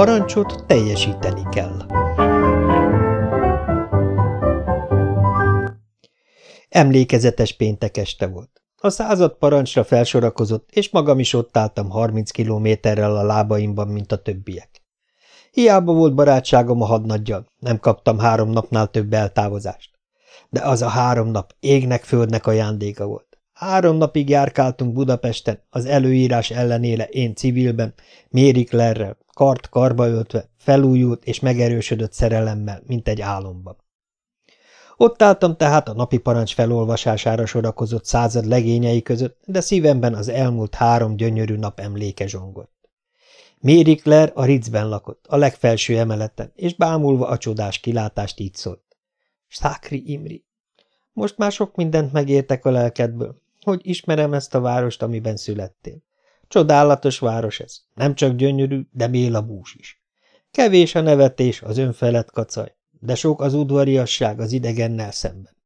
parancsot teljesíteni kell. Emlékezetes péntek este volt. A század parancsra felsorakozott, és magam is ott álltam harminc kilométerrel a lábaimban, mint a többiek. Hiába volt barátságom a hadnaggyal, nem kaptam három napnál több eltávozást. De az a három nap égnek földnek ajándéka volt. Három napig járkáltunk Budapesten, az előírás ellenére én civilben, Mérik Lerrel, kart karba öltve, felújult és megerősödött szerelemmel, mint egy álomban. Ott álltam tehát a napi parancs felolvasására sorakozott század legényei között, de szívemben az elmúlt három gyönyörű nap emléke zsongott. Mary a Ritzben lakott, a legfelső emeleten, és bámulva a csodás kilátást így szólt. Szákri Imri, most már sok mindent megértek a lelkedből, hogy ismerem ezt a várost, amiben születtél. Csodálatos város ez, nem csak gyönyörű, de mél a bús is. Kevés a nevetés, az önfelett kacaj, de sok az udvariasság az idegennel szemben.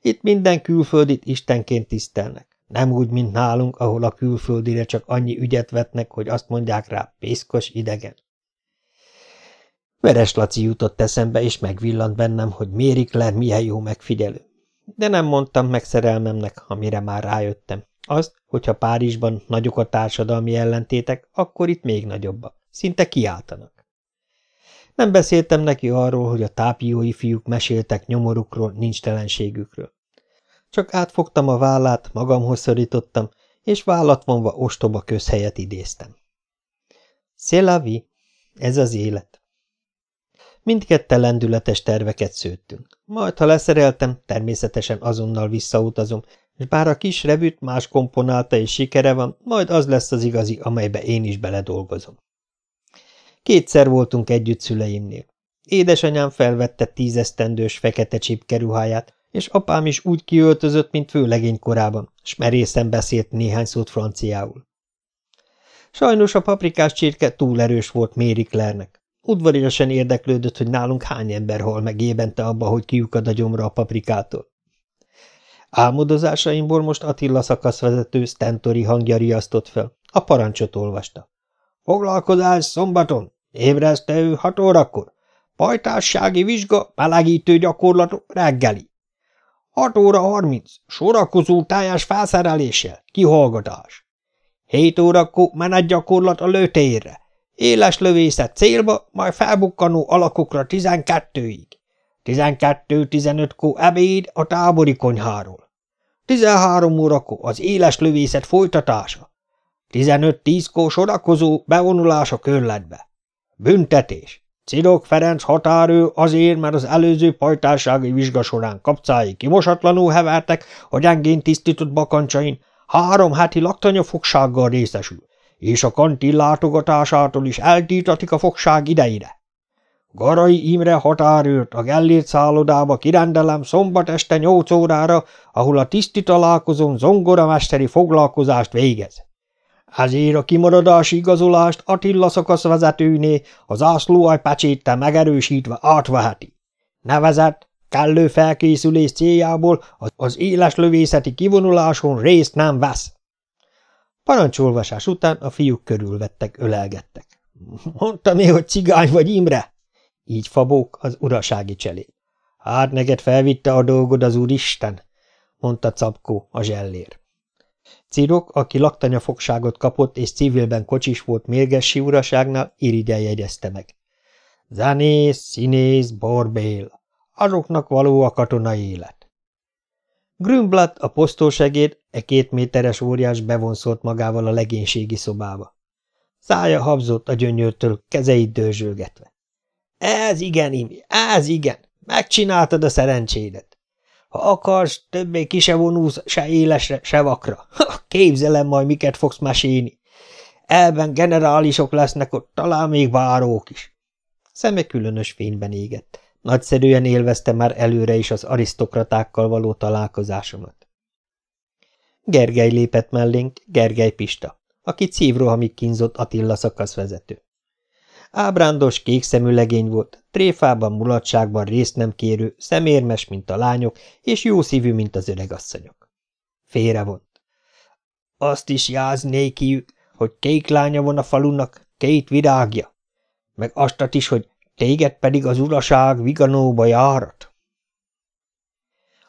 Itt minden külföldit istenként tisztelnek, nem úgy, mint nálunk, ahol a külföldire csak annyi ügyet vetnek, hogy azt mondják rá, pészkos idegen. Veres Laci jutott eszembe, és megvillant bennem, hogy Méri Claire milyen jó megfigyelő. De nem mondtam meg szerelmemnek, amire már rájöttem. Azt, hogyha Párizsban nagyok a társadalmi ellentétek, akkor itt még nagyobbak. Szinte kiáltanak. Nem beszéltem neki arról, hogy a tápiói fiúk meséltek nyomorukról, nincs telenségükről. Csak átfogtam a vállát, magamhoz szorítottam, és vállat vonva ostoba közhelyet idéztem. Szélavi, ez az élet. Mindkette lendületes terveket szőttünk. Majd, ha leszereltem, természetesen azonnal visszautazom, és bár a kis revűt más komponálta és sikere van, majd az lesz az igazi, amelybe én is beledolgozom. Kétszer voltunk együtt szüleimnél. Édesanyám felvette tízesztendős fekete csipkeruháját, és apám is úgy kiöltözött, mint főlegény korában, s merészen beszélt néhány szót franciául. Sajnos a paprikás csirke túl erős volt Méri Claire-nek. Udvariasan érdeklődött, hogy nálunk hány ember hal meg évente abba, hogy kiukad a gyomra a paprikától. Álmodozásaimból most Attila szakaszvezető Stentori hangja riasztott fel. A parancsot olvasta. Foglalkozás szombaton, ébresztő hat órakor, pajtássági vizsga, melegítő gyakorlatok reggeli. 6 óra 30, sorakozó tájás felszereléssel, kihallgatás. 7 órakor menetgyakorlat a lőtérre, éles lövészet célba, majd felbukkanó alakokra 12-ig. 12-15-kor ebéd a tábori konyháról. 13 órakor az éles lövészet folytatása. 15-10-kor sorakozó bevonulás a körletbe. Büntetés. Cidok Ferenc határő azért, mert az előző pajtássági vizsga során kapcái kimosatlanul hevertek a gyengén tisztított bakancsain, három heti laktanyafogsággal részesül, és a kantin látogatásától is eltiltatik a fogság idejére. Garai Imre határőrt a Gellért szállodába kirendelem szombat este nyolc órára, ahol a tiszti találkozón zongoramesteri foglalkozást végez. Ezért a kimaradási igazolást Attila szakaszvezetőné az ászlóaj pecséttel megerősítve átveheti. Nevezett, kellő felkészülés céljából az éles lövészeti kivonuláson részt nem vesz. Parancsolvasás után a fiúk körülvettek, ölelgettek. Mondtam én, hogy cigány vagy Imre? Így fabók az urasági cselé. Hát neked felvitte a dolgod az úristen, mondta Cabkó, a zsellér. Cirok, aki laktanyafogságot kapott és civilben kocsis volt mérgessi uraságnál, irigyel jegyezte meg. Zenész, színész, borbél. Azoknak való a katonai élet. Grünblatt, a posztósegéd, e két méteres óriás bevonszolt magával a legénységi szobába. Szája habzott a gyönyörtől, kezeit dörzsölgetve. Ez igen, Imi, ez igen, megcsináltad a szerencsédet. Ha akarsz, többé ki se vonulsz se élesre, se vakra. Képzelem majd, miket fogsz mesélni. Elben generálisok lesznek ott, talán még bárók is. Szeme különös fényben égett. Nagyszerűen élvezte már előre is az arisztokratákkal való találkozásomat. Gergely lépett mellénk, Gergely Pista, aki szívrohamig kínzott Attila szakaszvezető. Ábrándos, kékszemű legény volt, tréfában, mulatságban részt nem kérő, szemérmes, mint a lányok, és jó szívű, mint az öregasszonyok. Félrevont. Azt is jáznékiük, hogy kék lánya van a falunak, két virágja. meg astat is, hogy téged pedig az uraság viganóba járat.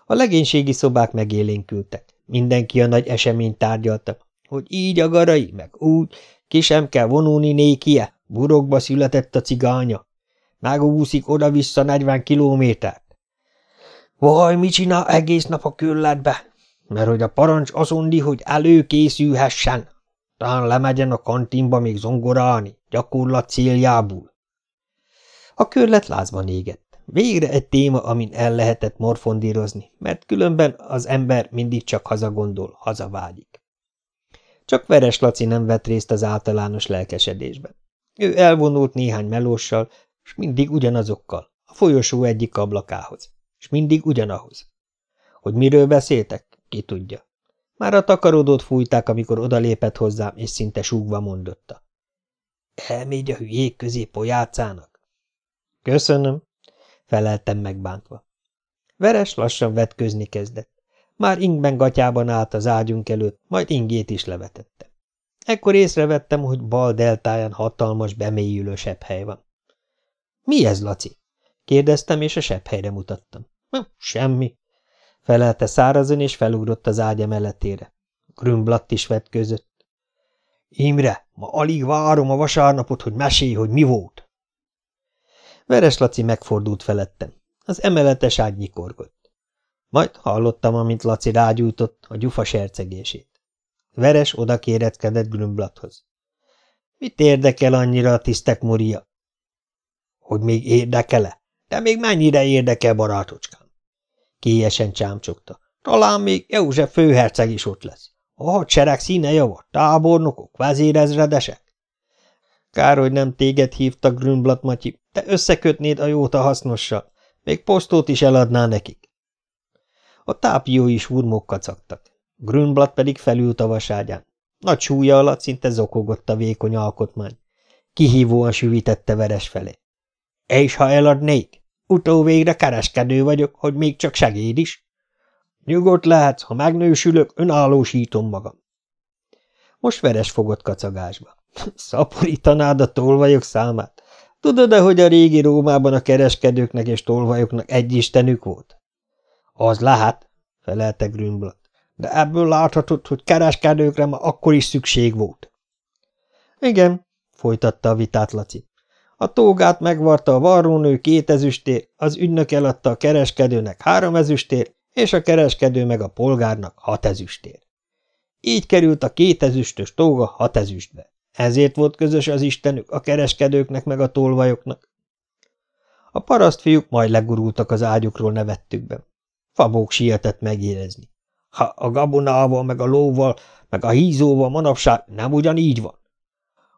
A legénységi szobák megélénkültek. Mindenki a nagy eseményt tárgyalta, hogy így a garai, meg úgy, ki sem kell vonulni nékie, burokba született a cigánya. Megúszik oda-vissza 40 kilométert. Vaj, mit csinál egész nap a külletbe? Mert hogy a parancs azondi, hogy előkészülhessen. Talán lemegyen a kantinba még zongorálni, gyakorlat céljából. A körlet lázban égett. Végre egy téma, amin el lehetett morfondírozni, mert különben az ember mindig csak hazagondol, hazavágyik. Csak Veres Laci nem vett részt az általános lelkesedésben. Ő elvonult néhány melóssal, és mindig ugyanazokkal, a folyosó egyik ablakához, és mindig ugyanahoz. Hogy miről beszéltek, ki tudja. Már a takarodót fújták, amikor odalépett hozzám, és szinte súgva mondotta. Elmégy a hülyék közé pojácának? Köszönöm, feleltem megbántva. Veres lassan vetközni kezdett. Már ingben gatyában állt az ágyunk előtt, majd ingét is levetette. Ekkor észrevettem, hogy bal deltáján hatalmas, bemélyülő hely van. – Mi ez, Laci? – kérdeztem, és a helyre mutattam. Hm, – Semmi – felelte szárazon, és felugrott az ágy emeletére. Grümblatt is vetközött. – Imre, ma alig várom a vasárnapot, hogy mesélj, hogy mi volt. Veres Laci megfordult felettem. Az emeletes ágy nyikorgott. Majd hallottam, amint Laci rágyújtott a gyufa sercegését. Veres oda kéretkedett Grümblathoz. Mit érdekel annyira a tisztek Moria? Hogy még érdekele? De még mennyire érdekel, barátocskám? Kélyesen csámcsogta. Talán még József főherceg is ott lesz. A hadsereg színe java, tábornokok, vezérezredesek. Kár, hogy nem téged hívtak, Grünblatt Matyi, te összekötnéd a jót a hasznossal, még posztót is eladná nekik. A tápjó is hurmok kacagtak. Grünblatt pedig felült a vaságyán. Nagy súlya alatt szinte zokogott a vékony alkotmány. Kihívóan süvítette veres felé. És ha eladnék? Utóvégre kereskedő vagyok, hogy még csak segéd is. Nyugodt lehetsz, ha megnősülök, önállósítom magam. Most veres fogott kacagásba. Szaporítanád a tolvajok számát? Tudod-e, hogy a régi Rómában a kereskedőknek és tolvajoknak egy istenük volt? Az lehet, felelte Grünblatt, de ebből láthatod, hogy kereskedőkre ma akkor is szükség volt. Igen, folytatta a vitát Laci. A tógát megvarta a varrónő két ezüstér, az ügynök eladta a kereskedőnek három ezüstér, és a kereskedő meg a polgárnak hat ezüstér. Így került a két ezüstös tóga hat ezüstbe. Ezért volt közös az istenük a kereskedőknek meg a tolvajoknak. A parasztfiúk majd legurultak az ágyukról nevettükben. Fabók sietett megérezni. Ha a gabonával, meg a lóval, meg a hízóval manapság nem ugyanígy van.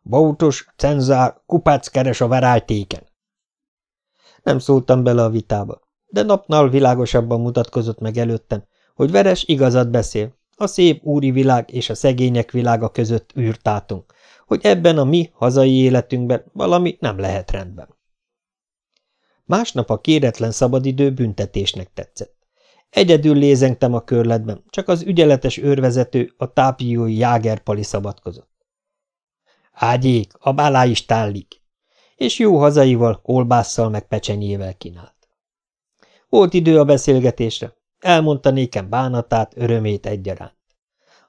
Bautos, cenzár, kupác keres a verájtéken. Nem szóltam bele a vitába, de napnál világosabban mutatkozott meg előttem, hogy Veres igazat beszél, a szép úri világ és a szegények világa között űrtátunk, hogy ebben a mi hazai életünkben valami nem lehet rendben. Másnap a kéretlen szabadidő büntetésnek tetszett. Egyedül lézengtem a körletben, csak az ügyeletes őrvezető, a tápiói jágerpali szabadkozott. Ágyék, a bálá is tállik, és jó hazaival, kolbásszal meg pecsenyével kínált. Volt idő a beszélgetésre, elmondta nékem bánatát, örömét egyaránt.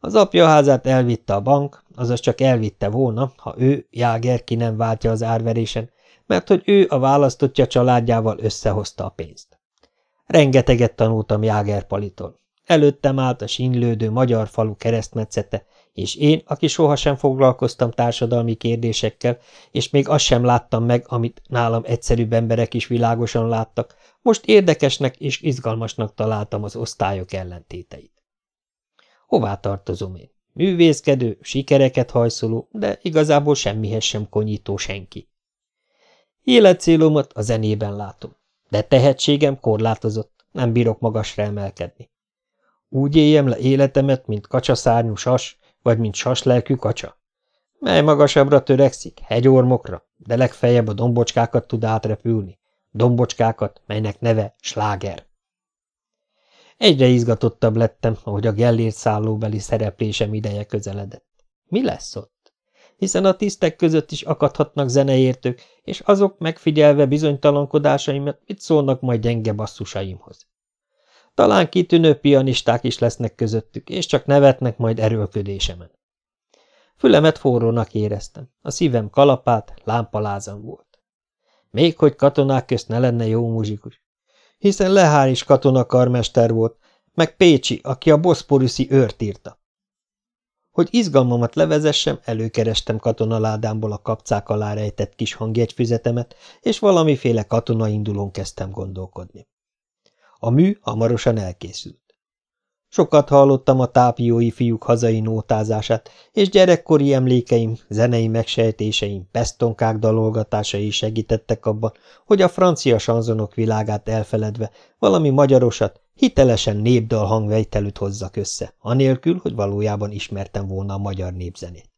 Az apja házát elvitte a bank, azaz csak elvitte volna, ha ő, Jáger ki nem váltja az árverésen, mert hogy ő a választottja családjával összehozta a pénzt. Rengeteget tanultam Jáger Palitól. Előttem állt a sínlődő magyar falu keresztmetszete, és én, aki sohasem foglalkoztam társadalmi kérdésekkel, és még azt sem láttam meg, amit nálam egyszerűbb emberek is világosan láttak, most érdekesnek és izgalmasnak találtam az osztályok ellentéteit. Hová tartozom én? Művészkedő, sikereket hajszoló, de igazából semmihez sem konyító senki. Életcélomat a zenében látom, de tehetségem korlátozott, nem bírok magasra emelkedni. Úgy éljem le életemet, mint kacsaszárnyú sas, vagy mint saslelkű kacsa. Mely magasabbra törekszik, hegyormokra, de legfeljebb a dombocskákat tud átrepülni. Dombocskákat, melynek neve sláger. Egyre izgatottabb lettem, ahogy a Gellért szállóbeli szereplésem ideje közeledett. Mi lesz ott? hiszen a tisztek között is akadhatnak zeneértők, és azok megfigyelve bizonytalankodásaimat mit szólnak majd gyenge basszusaimhoz. Talán kitűnő pianisták is lesznek közöttük, és csak nevetnek majd erőlködésemen. Fülemet forrónak éreztem, a szívem kalapát, lámpalázan volt. Még hogy katonák közt ne lenne jó muzsikus, hiszen Lehár is katonakarmester volt, meg Pécsi, aki a boszporuszi őrt írta. Hogy izgalmamat levezessem, előkerestem katonaládámból a kapcák alá rejtett kis hangjegyfüzetemet, és valamiféle katonaindulón kezdtem gondolkodni. A mű hamarosan elkészült. Sokat hallottam a tápiói fiúk hazai nótázását, és gyerekkori emlékeim, zenei megsejtéseim, pesztonkák dalolgatásai segítettek abban, hogy a francia sanzonok világát elfeledve valami magyarosat, hitelesen népdal hangvejtelűt hozzak össze, anélkül, hogy valójában ismertem volna a magyar népzenét.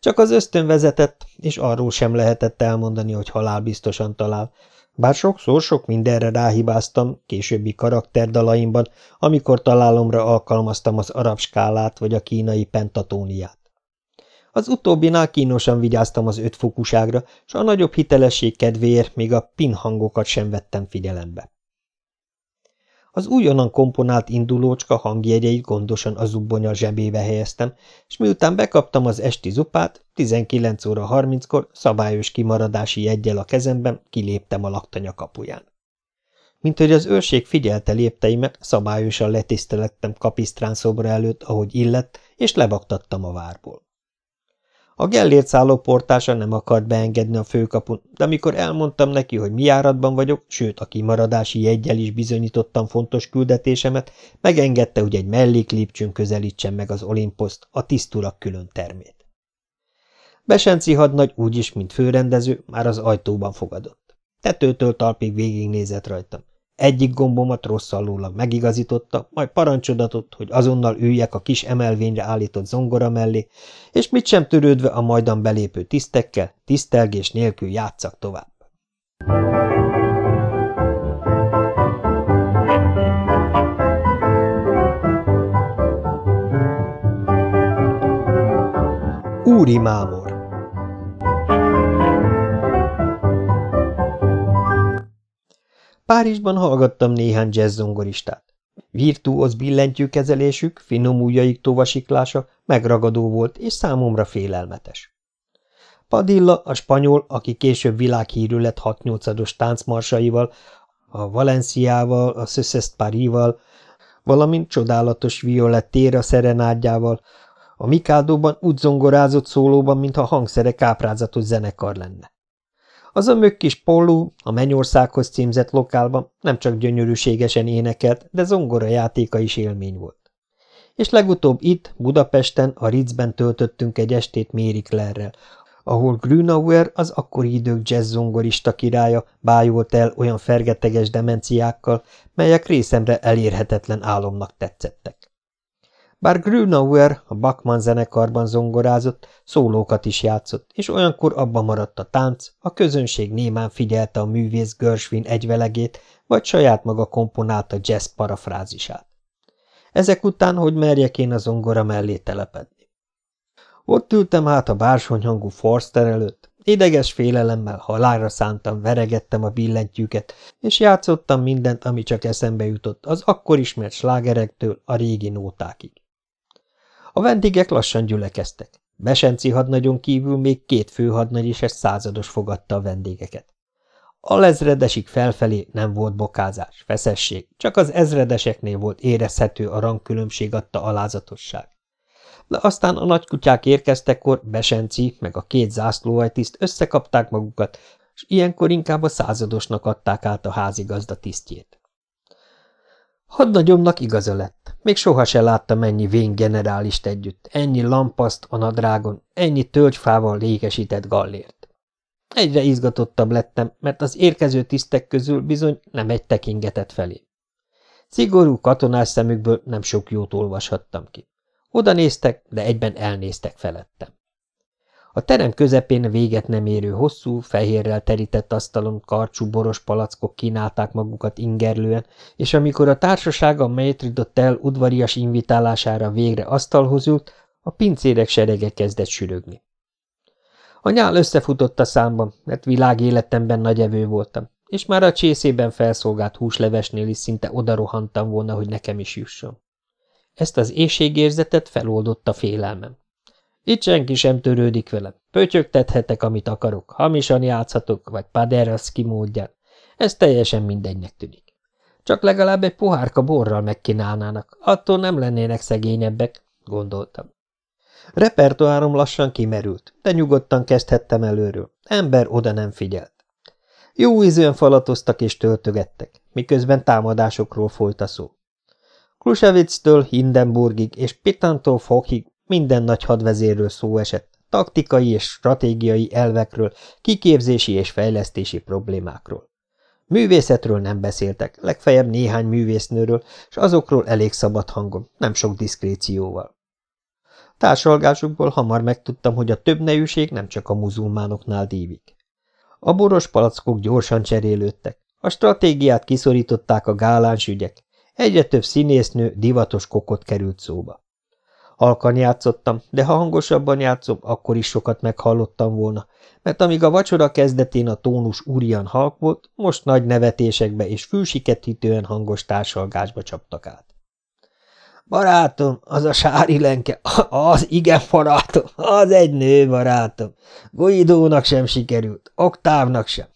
Csak az ösztön vezetett, és arról sem lehetett elmondani, hogy halálbiztosan talál, bár sokszor sok mindenre ráhibáztam későbbi karakterdalaimban, amikor találomra alkalmaztam az arab skálát vagy a kínai pentatóniát. Az utóbbinál kínosan vigyáztam az ötfokuságra, s a nagyobb hitelesség kedvéért még a pinhangokat sem vettem figyelembe. Az újonnan komponált indulócska hangjegyeit gondosan a zubbonya zsebébe helyeztem, és miután bekaptam az esti zupát, 19 óra 30-kor szabályos kimaradási jeggyel a kezemben kiléptem a laktanya kapuján. Mint hogy az őrség figyelte lépteimet, szabályosan letisztelettem kapisztrán szobra előtt, ahogy illett, és lebaktattam a várból. A Gellért szálló portása nem akart beengedni a főkapun, de amikor elmondtam neki, hogy mi járatban vagyok, sőt a kimaradási jeggyel is bizonyítottam fontos küldetésemet, megengedte, hogy egy melléklépcsőn közelítsen meg az Olimposzt, a tiszturak külön termét. Besenci hadnagy úgyis, mint főrendező, már az ajtóban fogadott. Tetőtől talpig végignézett rajtam. Egyik gombomat rosszallólag megigazította, majd parancsodatott, hogy azonnal üljek a kis emelvényre állított zongora mellé, és mit sem törődve a majdan belépő tisztekkel, tisztelgés nélkül játszak tovább. Úri Párizsban hallgattam néhány jazzzongoristát. Virtuóz billentyűkezelésük, finom ujjaik tovasiklása megragadó volt, és számomra félelmetes. Padilla, a spanyol, aki később világhírű lett 6-8-ados táncmarsaival, a Valenciával, a Szöszeszt Parival, valamint csodálatos Violettéra szerenádjával, a Mikádóban úgy zongorázott szólóban, mintha hangszere káprázatos zenekar lenne. Az a mökkis Pollú a Mennyországhoz címzett lokálban nem csak gyönyörűségesen énekelt, de zongora játéka is élmény volt. És legutóbb itt, Budapesten, a Ritzben töltöttünk egy estét Mary Claire-rel, ahol Grünauer, az akkori idők jazz zongorista királya bájolt el olyan fergeteges demenciákkal, melyek részemre elérhetetlen álomnak tetszettek. Bár Grünauer a Bachmann zenekarban zongorázott, szólókat is játszott, és olyankor abba maradt a tánc, a közönség némán figyelte a művész Gershwin egyvelegét, vagy saját maga komponálta jazz parafrázisát. Ezek után, hogy merjek én a zongora mellé telepedni. Ott ültem hát a bársonyhangú Forster előtt, ideges félelemmel halálra szántam, veregettem a billentyűket, és játszottam mindent, ami csak eszembe jutott, az akkor ismert slágerektől a régi nótákig. A vendégek lassan gyülekeztek. Besenci hadnagyon kívül még két főhadnagy és egy százados fogadta a vendégeket. A lezredesig felfelé nem volt bokázás, feszesség, csak az ezredeseknél volt érezhető a rangkülönbség adta alázatosság. De aztán a nagykutyák érkeztekkor Besenci meg a két zászlóajtiszt összekapták magukat, és ilyenkor inkább a századosnak adták át a házigazda tisztjét. Hadnagyomnak igaza lett. Még soha se láttam ennyi vén generálist együtt, ennyi lampaszt a nadrágon, ennyi tölgyfával légesített gallért. Egyre izgatottabb lettem, mert az érkező tisztek közül bizony nem egy tekingetett felé. Szigorú katonás szemükből nem sok jót olvashattam ki. Oda néztek, de egyben elnéztek felettem. A terem közepén véget nem érő hosszú, fehérrel terített asztalon karcsú boros palackok kínálták magukat ingerlően, és amikor a társaság a Maitridot el udvarias invitálására végre asztalhoz ült, a pincérek serege kezdett sürögni. A nyál összefutott a számban, mert világéletemben nagy evő voltam, és már a csészében felszolgált húslevesnél is szinte odarohantam volna, hogy nekem is jusson. Ezt az éjségérzetet feloldotta félelmem. Itt senki sem törődik velem. Pötyögtethetek, amit akarok, hamisan játszhatok, vagy paderaszki módján. Ez teljesen mindegynek tűnik. Csak legalább egy pohárka borral megkínálnának, attól nem lennének szegényebbek, gondoltam. Repertoárom lassan kimerült, de nyugodtan kezdhettem előről. Ember oda nem figyelt. Jó ízűen falatoztak és töltögettek, miközben támadásokról folyt a szó. Klusevictől Hindenburgig és Pitantól Fochig minden nagy hadvezérről szó esett, taktikai és stratégiai elvekről, kiképzési és fejlesztési problémákról. Művészetről nem beszéltek, legfeljebb néhány művésznőről, és azokról elég szabad hangon, nem sok diszkrécióval. Társalgásukból hamar megtudtam, hogy a több nejűség nem csak a muzulmánoknál dívik. A boros palackok gyorsan cserélődtek, a stratégiát kiszorították a gáláns ügyek, egyre több színésznő divatos kokot került szóba. Halkan játszottam, de ha hangosabban játszom, akkor is sokat meghallottam volna, mert amíg a vacsora kezdetén a tónus úrian halk volt, most nagy nevetésekbe és fülsiketítően hangos társalgásba csaptak át. Barátom, az a sári lenke, az igen barátom, az egy nő barátom. Guidónak sem sikerült, Oktávnak sem.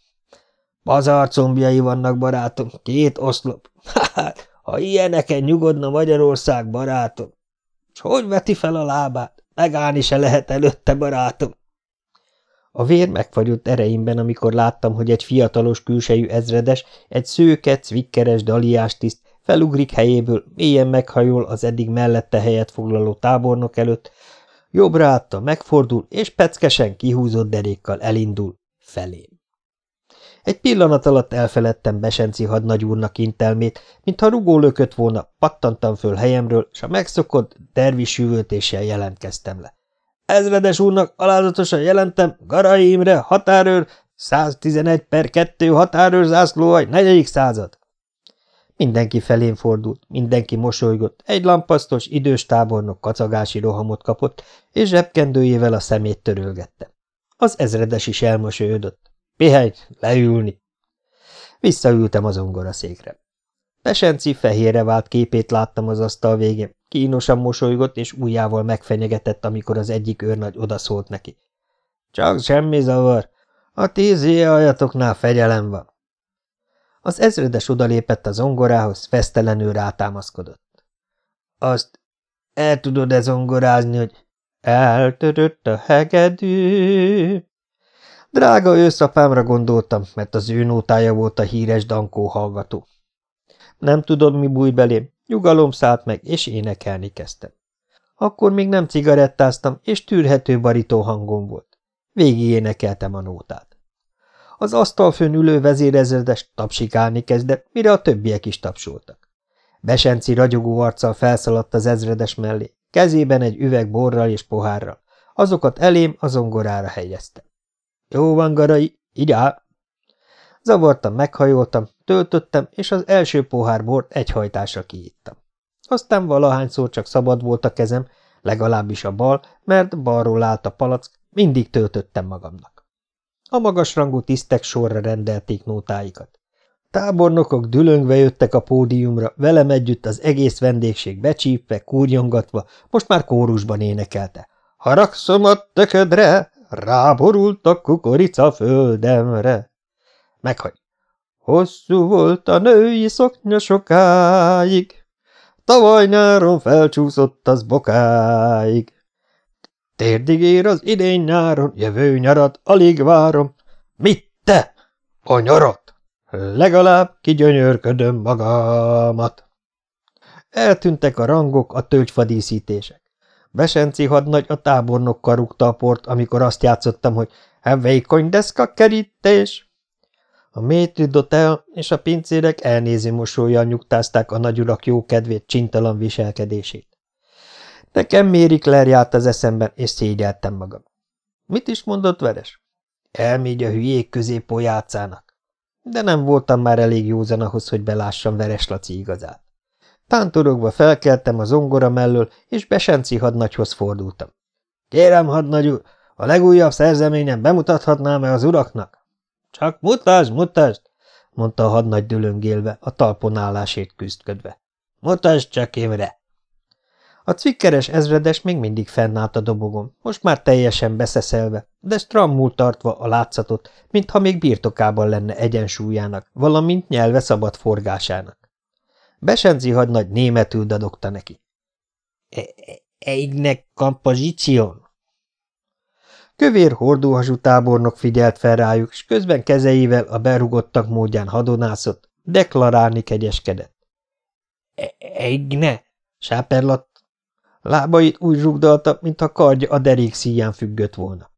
Pazarcombjai vannak, barátom, két oszlop. Hát, ha ilyeneken nyugodna Magyarország, barátom. S hogy veti fel a lábát? Megállni se lehet előtte, barátom. A vér megfagyott ereimben, amikor láttam, hogy egy fiatalos külsejű ezredes, egy szőke, cvikkeres daliás tiszt felugrik helyéből, mélyen meghajol az eddig mellette helyet foglaló tábornok előtt, jobbra átta, megfordul, és peckesen kihúzott derékkal elindul felém. Egy pillanat alatt elfeledtem Besenci hadnagyúrnak intelmét, mintha rugó lökött volna, pattantam föl helyemről, és a megszokott dervis üvöltéssel jelentkeztem le. Ezredes úrnak alázatosan jelentem, Garai Imre, határőr, 111 per 2 határőr zászlóaj, negyedik század. Mindenki felén fordult, mindenki mosolygott, egy lampasztos, idős tábornok kacagási rohamot kapott, és zsebkendőjével a szemét törölgette. Az ezredes is elmosolyodott. Pihenj, leülni! Visszaültem az ongoraszékre. Pesenci fehérre vált képét láttam az asztal végén, kínosan mosolygott, és ujjával megfenyegetett, amikor az egyik őrnagy odaszólt neki. Csak semmi zavar, a tíz ajatoknál fegyelem van. Az ezredes odalépett a zongorához, fesztelenül rátámaszkodott. Azt el tudod-e zongorázni, hogy eltörött a hegedű? Drága őszapámra gondoltam, mert az ő nótája volt a híres Dankó hallgató. Nem tudod, mi búj belém, nyugalom szállt meg, és énekelni kezdtem. Akkor még nem cigarettáztam, és tűrhető barító hangom volt. Végig énekeltem a nótát. Az asztalfőn ülő vezérezredes tapsikálni kezdett, mire a többiek is tapsoltak. Besenci ragyogó arccal felszaladt az ezredes mellé, kezében egy üveg borral és pohárral. Azokat elém a zongorára helyezte. Jó van, Garai, így áll! Zavartam, meghajoltam, töltöttem, és az első pohár bort egy hajtásra kiittam. Aztán valahányszor csak szabad volt a kezem, legalábbis a bal, mert balról állt a palack, mindig töltöttem magamnak. A magasrangú tisztek sorra rendelték nótáikat. Tábornokok dülöngve jöttek a pódiumra, velem együtt az egész vendégség becsípve, kúrjongatva, most már kórusban énekelte. Haragszom a töködre, ráborult a kukorica földemre. Meghagy. Hosszú volt a női szoknya sokáig, tavaly nyáron felcsúszott az bokáig. Térdig ér az idén nyáron, jövő nyarat alig várom. Mit te? A nyarat? Legalább kigyönyörködöm magamat. Eltűntek a rangok, a tölgyfadíszítések. Besenci hadnagy a tábornokkal rúgta a port, amikor azt játszottam, hogy vékony deszka kerítés. A métridotel és a pincérek elnéző mosolyjal nyugtázták a nagyurak jó kedvét, csintalan viselkedését. Nekem mérik lerjárt az eszemben, és szégyeltem magam. Mit is mondott Veres? Elmégy a hülyék közé pojácának. De nem voltam már elég józan ahhoz, hogy belássam Veres Laci igazát. Tántorogva felkeltem az ongora mellől, és Besenci hadnagyhoz fordultam. Kérem, hadnagy úr, A legújabb szerzeményen bemutathatnám-e az uraknak? Csak mutasd, mutasd, mondta a hadnagy dülöngélve, a talpon állásért küzdködve. Mutasd csak Imre! A cvikkeres ezredes még mindig fennállt a dobogon, most már teljesen beszeszelve, de strammul tartva a látszatot, mintha még birtokában lenne egyensúlyának, valamint nyelve szabad forgásának. Besenzi hadnagy németül dadogta neki. E – Eignek kompozíción? Kövér hordóhasú tábornok figyelt fel rájuk, és közben kezeivel a berugottak módján hadonászott, deklarálni kegyeskedett. E – Eigne? Sáperlott Lábait úgy rugdalta, mintha kardja a derék szíján függött volna.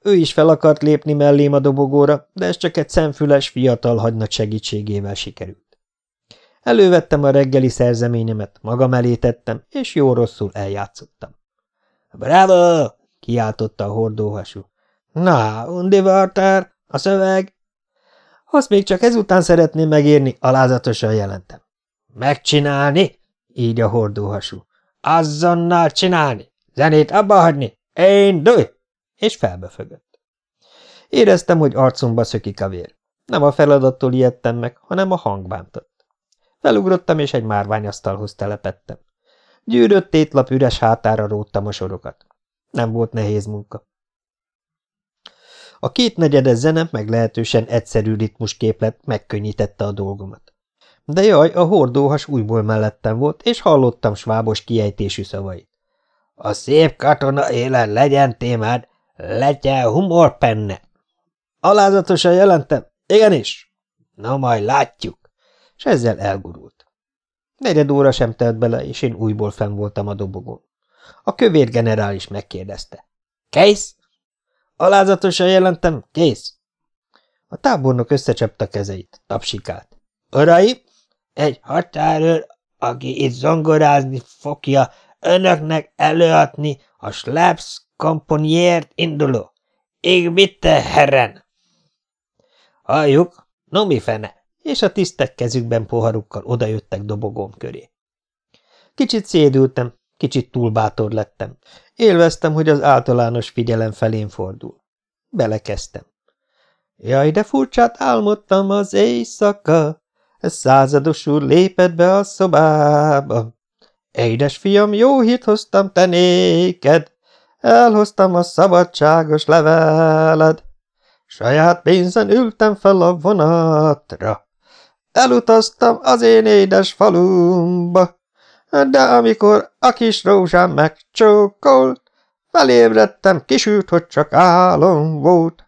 Ő is fel akart lépni mellém a dobogóra, de ez csak egy szemfüles fiatal hagynagy segítségével sikerült. Elővettem a reggeli szerzeményemet, magam elé tettem, és jó-rosszul eljátszottam. – Bravo! – kiáltotta a hordóhasú. – Na, undi vartár, a szöveg? – Azt még csak ezután szeretném megírni, alázatosan jelentem. – Megcsinálni? – így a hordóhasú. Azonnal csinálni! Zenét abba hagyni! Én dőj! És felbefögött. Éreztem, hogy arcomba szökik a vér. Nem a feladattól ijedtem meg, hanem a hang bántott. Felugrottam, és egy márványasztalhoz telepettem. Gyűrött tétlap üres hátára róttam a sorokat. Nem volt nehéz munka. A kétnegyedes zene meg lehetősen egyszerű ritmusképlet megkönnyítette a dolgomat. De jaj, a hordóhas újból mellettem volt, és hallottam svábos kiejtésű szavait. A szép katona élen legyen témád, legyen humorpenne. Alázatosan jelentem, igenis. Na majd látjuk. És ezzel elgurult. Negyed óra sem telt bele, és én újból fenn voltam a dobogón. A kövér generális megkérdezte. Kész? Alázatosan jelentem, kész. A tábornok összecsapta kezeit, tapsikált. Uraim, egy határőr, aki itt zongorázni fogja, önöknek előadni a Schlaps komponiért induló. Ég bitte, herren! Halljuk, no mi fene, és a tisztek kezükben poharukkal odajöttek dobogóm köré. Kicsit szédültem, kicsit túl bátor lettem. Élveztem, hogy az általános figyelem felén fordul. Belekezdtem. Jaj, de furcsát álmodtam az éjszaka, Százados úr lépett be a szobába. Édes fiam, jó hírt hoztam te néked, elhoztam a szabadságos leveled. Saját pénzen ültem fel a vonatra, elutaztam az én édes falumba, de amikor a kis rózsám megcsókolt, felébredtem, kisült, hogy csak álom volt.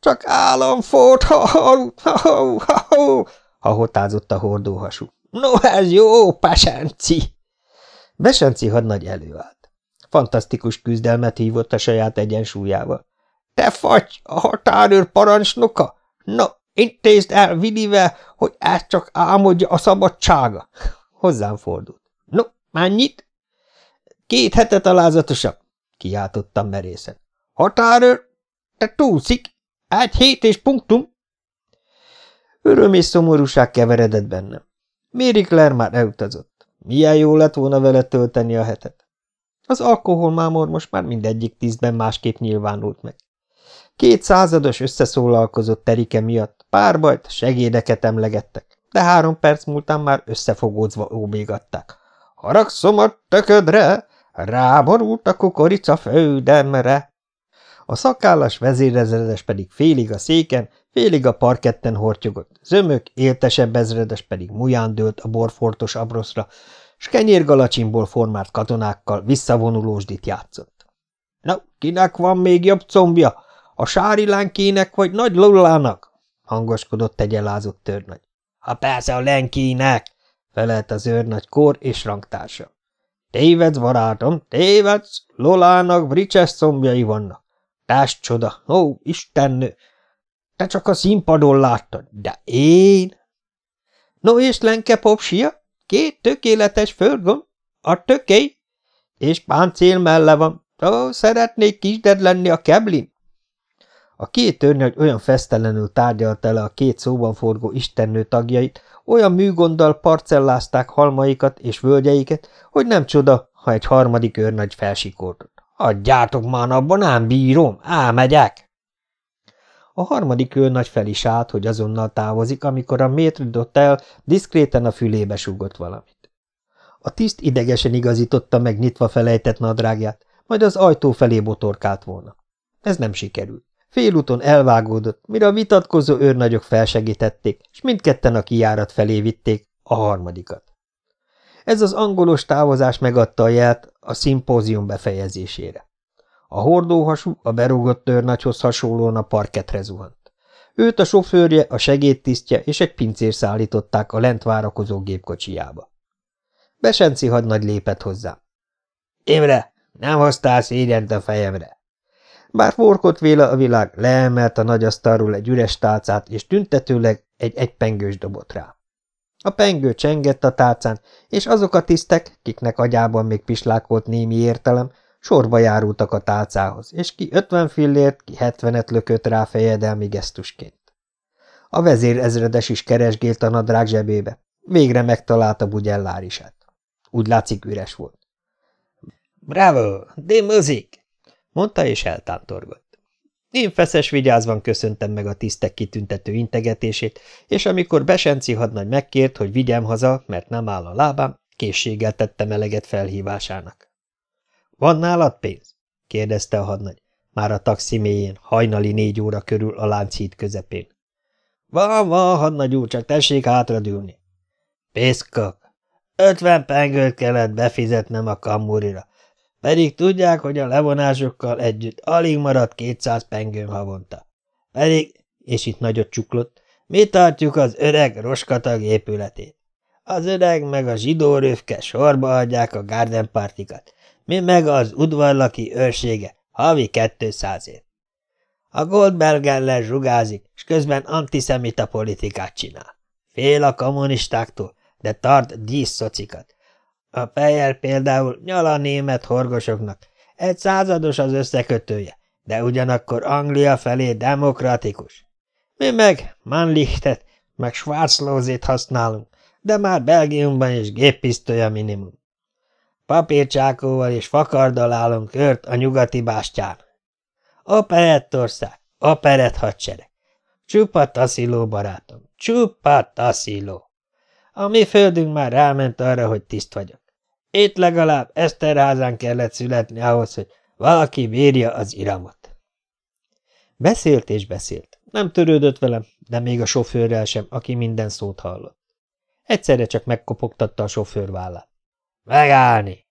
Csak álom volt, ha, ha, ha, ha, ha, ha hahotázott a hordóhasú. No, ez jó, Pasánci! Besenci hadnagy előállt. Fantasztikus küzdelmet hívott a saját egyensúlyával. Te fagy, a határőr parancsnoka? No, intézd el Vilivel, hogy ez csak álmodja a szabadsága. Hozzám fordult. No, mennyit? Két hetet alázatosabb, kiáltottam merészen. Határőr, te túlszik, egy hét és punktum. Öröm és szomorúság keveredett bennem. Méri Claire már elutazott. Milyen jó lett volna vele tölteni a hetet. Az alkoholmámor most már mindegyik tízben másképp nyilvánult meg. Két százados összeszólalkozott terike miatt párbajt, segédeket emlegettek, de három perc múltán már összefogódzva óbégatták. Haragszom a töködre, ráborult a kukorica fődemre. A szakállas vezérezredes pedig félig a széken, félig a parketten hortyogott, zömök, éltesebb ezredes pedig muján dőlt a borfortos abroszra, s kenyérgalacsimból formált katonákkal visszavonulósdit játszott. – Na, kinek van még jobb combja? A sári vagy nagy lullának? – hangoskodott egy elázott törnagy. – Ha persze a lenkinek! – felelt az őrnagy kor és rangtársa. – Tévedsz, barátom, tévedsz, Lolának bricses combjai vannak. Tás csoda, ó, istennő, te csak a színpadon láttad, de én... No és Lenke popsia? Két tökéletes földgomb? A töké? És páncél melle van. Ó, szeretnék kisded lenni a keblin? A két törnyag olyan fesztelenül tárgyalt el a két szóban forgó istennő tagjait, olyan műgonddal parcellázták halmaikat és völgyeiket, hogy nem csoda, ha egy harmadik őrnagy felsikoltott. Adjátok már abban, nem bírom, elmegyek! A harmadik őrnagy fel is állt, hogy azonnal távozik, amikor a maître d'hotel diszkréten a fülébe súgott valamit. A tiszt idegesen igazította meg nyitva felejtett nadrágját, majd az ajtó felé botorkált volna. Ez nem sikerült. Félúton elvágódott, mire a vitatkozó őrnagyok felsegítették, és mindketten a kijárat felé vitték a harmadikat. Ez az angolos távozás megadta a jelt a szimpózium befejezésére. A hordóhasú a berúgott őrnagyhoz hasonlóan a parketre zuhant. Őt a sofőrje, a segédtisztje és egy pincér szállították a lent várakozó gépkocsijába. Besenci hadnagy lépett hozzá. – Imre, nem hoztál szégyent a fejemre! Bár forkott véle a világ, leemelt a nagy asztalról egy üres tálcát, és tüntetőleg egy egypengős dobott rá. A pengő csengett a tálcán, és azok a tisztek, kiknek agyában még pislákolt némi értelem, sorba járultak a tálcához, és ki ötven fillért, ki hetvenet lökött rá fejedelmi gesztusként. A vezér ezredes is keresgélt a nadrág zsebébe. Végre megtalálta bugyellárisát. Úgy látszik üres volt. – Bravo! De muzik! Mondta, és eltántorgott. Én feszes vigyázvan köszöntem meg a tisztek kitüntető integetését, és amikor Besenci hadnagy megkért, hogy vigyem haza, mert nem áll a lábám, készséggel tettem eleget felhívásának. – Van nálad pénz? – kérdezte a hadnagy, már a taxi mélyén, hajnali négy óra körül a Lánchíd közepén. – Van, van, hadnagy úr, csak tessék hátradülni. – Piszkok! Ötven pengőt kellett befizetnem a kamurira, pedig tudják, hogy a levonásokkal együtt alig maradt kétszáz pengőm havonta. Pedig, és itt nagyot csuklott, mi tartjuk az öreg roskatag épületét. Az öreg meg a zsidó rövke sorba adják a garden partikat, mi meg az udvarlaki őrsége, havi kétszázért. A Goldbergen zsugázik, és közben antiszemita politikát csinál. Fél a kommunistáktól, de tart díszszocikat, a Peyer például nyal a német horgosoknak. Egy százados az összekötője, de ugyanakkor Anglia felé demokratikus. Mi meg Mannlichtet, meg Schwarzlózét használunk, de már Belgiumban is géppisztoly a minimum. Papírcsákóval és fakarddal állunk kört a nyugati bástyán. Operettország, operett hadsereg. Csupa tasziló, barátom, csupa tasziló. A mi földünk már ráment arra, hogy tiszt vagyok. Itt legalább Eszterházán kellett születni ahhoz, hogy valaki bírja az iramot. Beszélt és beszélt. Nem törődött velem, de még a sofőrrel sem, aki minden szót hallott. Egyszerre csak megkopogtatta a sofőr vállát. Megállni!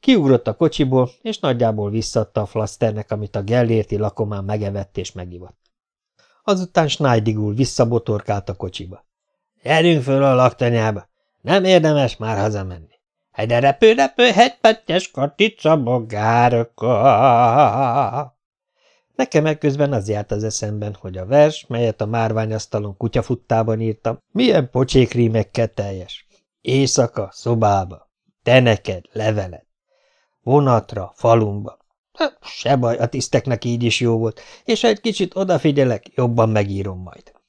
Kiugrott a kocsiból, és nagyjából visszadta a flaszternek, amit a gellérti lakomán megevett és megivott. Azután Schneidigul visszabotorkált a kocsiba. Gyerünk föl a laktanyába, nem érdemes már hazamenni. Hede repő, repő, hegypettyes katica bogárka. Nekem ekközben az járt az eszemben, hogy a vers, melyet a márványasztalon kutyafuttában írtam, milyen pocsék teljes. Éjszaka, szobába, te neked, leveled. Vonatra, falumba. Se baj, a tiszteknek így is jó volt, és ha egy kicsit odafigyelek, jobban megírom majd.